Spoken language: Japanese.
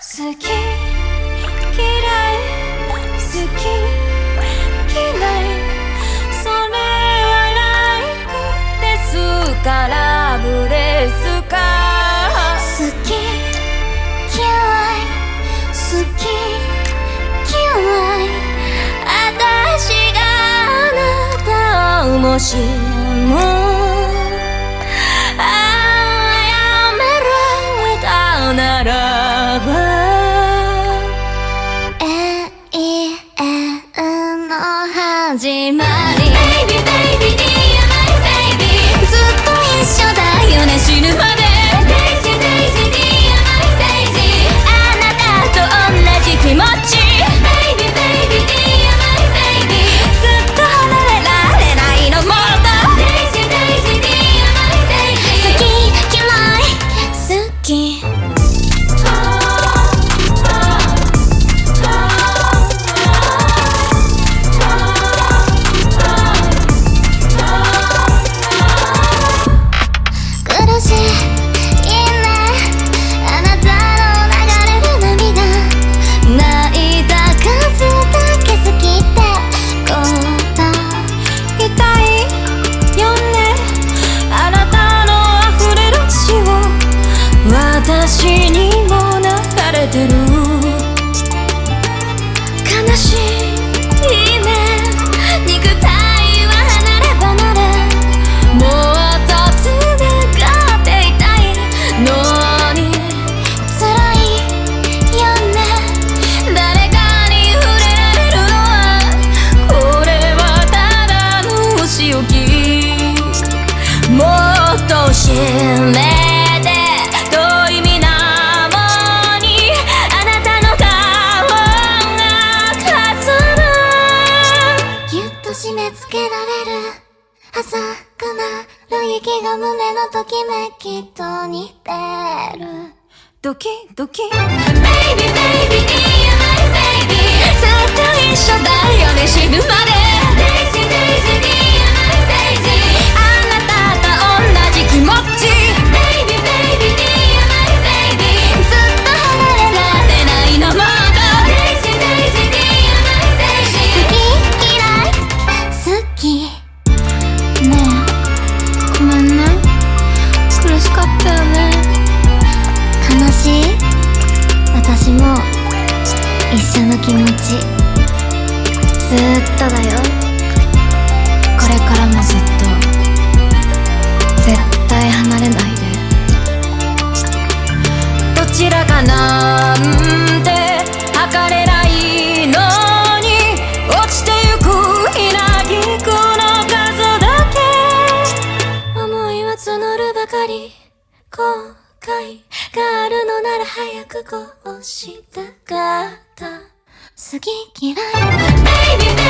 好き。嫌い。好き。嫌い。それはライクですからブですか好き。嫌い好き。嫌い私があなたをもしもなら lagi くなる息が胸のときめきと似てるドキドキ Baby baby 一緒の気持ち。ずっとだよ。これからもずっと。絶対離れないで。どちらかなんて測れないのに落ちてゆくひなぎくの数だけ。思いは募るばかり。こう。覚悟をしたかった。好き嫌い。Baby, baby